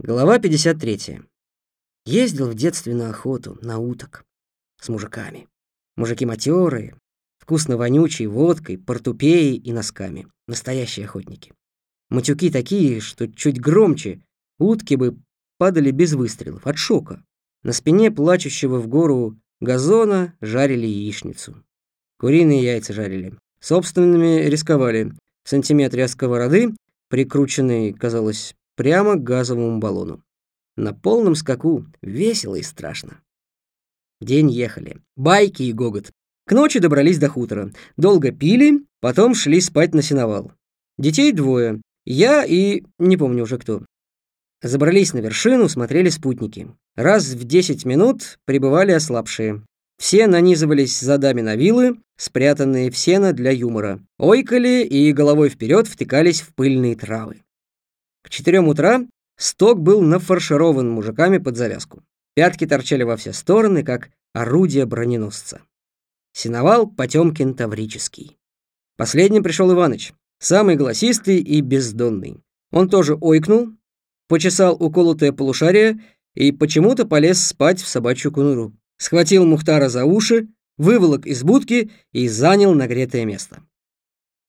Глава 53. Ездил в детстве на охоту, на уток, с мужиками. Мужики матерые, вкусно вонючие, водкой, портупеей и носками. Настоящие охотники. Матюки такие, что чуть громче, утки бы падали без выстрелов, от шока. На спине плачущего в гору газона жарили яичницу. Куриные яйца жарили. Собственными рисковали. В сантиметре от сковороды, прикрученной, казалось, прямо к газовому баллону. На полном скаку, весело и страшно. День ехали. Байки и гогот. К ночи добрались до хутора. Долго пили, потом шли спать на сеновал. Детей двое. Я и... не помню уже кто. Забрались на вершину, смотрели спутники. Раз в десять минут прибывали ослабшие. Все нанизывались задами на вилы, спрятанные в сено для юмора. Ойкали и головой вперед втыкались в пыльные травы. К четырем утра сток был нафарширован мужиками под завязку. Пятки торчали во все стороны, как орудие броненосца. Синовал Потемкин Таврический. Последним пришел Иваныч, самый голосистый и бездонный. Он тоже ойкнул, почесал уколотое полушарие и почему-то полез спать в собачью кунуру. Схватил Мухтара за уши, выволок из будки и занял нагретое место.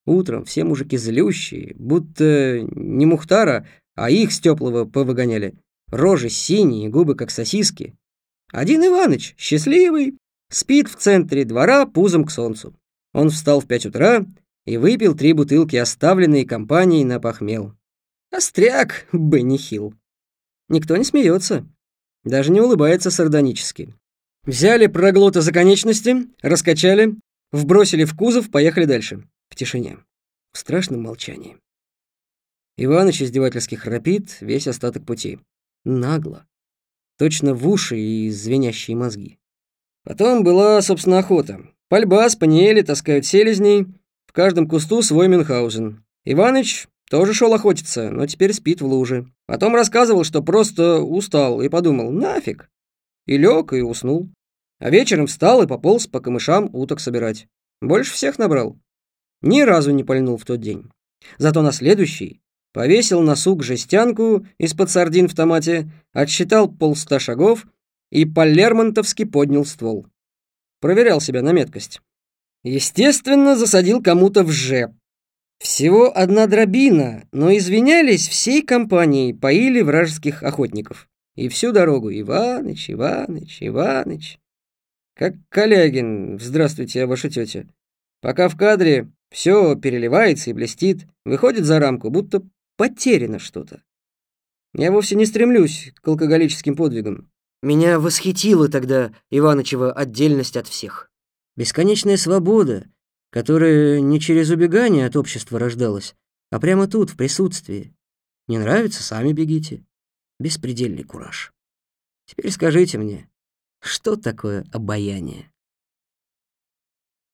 Утром все мужики злющие, будто не Мухтара, а их с теплого повыгоняли. Рожи синие, губы как сосиски. Один Иваныч, счастливый, спит в центре двора пузом к солнцу. Он встал в пять утра и выпил три бутылки, оставленные компанией на похмел. Остряк, Бенни Хилл. Никто не смеется, даже не улыбается сардонически. Взяли проглота за конечности, раскачали, вбросили в кузов, поехали дальше. Тишине. В страшном молчании. Иваныч издевательски храпит весь остаток пути. Нагло. Точно в уши и звенящие мозги. Потом была, собственно, охота. Пальба, спаниели таскают селезней. В каждом кусту свой Мюнхгаузен. Иваныч тоже шел охотиться, но теперь спит в луже. Потом рассказывал, что просто устал и подумал, нафиг. И лег, и уснул. А вечером встал и пополз по камышам уток собирать. Больше всех набрал. Ни разу не пальнул в тот день. Зато на следующий повесил на сук жестянку из-под сардин в томате, отсчитал полста шагов и по-лермонтовски поднял ствол. Проверял себя на меткость. Естественно, засадил кому-то в жеп. Всего одна дробина, но извинялись всей компанией, поили вражеских охотников. И всю дорогу Иваныч, Иваныч, Иваныч. Как Калягин, здравствуйте, я ваша тетя. Пока в кадре все переливается и блестит, выходит за рамку, будто потеряно что-то. Я вовсе не стремлюсь к алкоголическим подвигам. Меня восхитила тогда Иванычева отдельность от всех. Бесконечная свобода, которая не через убегание от общества рождалась, а прямо тут, в присутствии. Не нравится, сами бегите. Беспредельный кураж. Теперь скажите мне, что такое обаяние?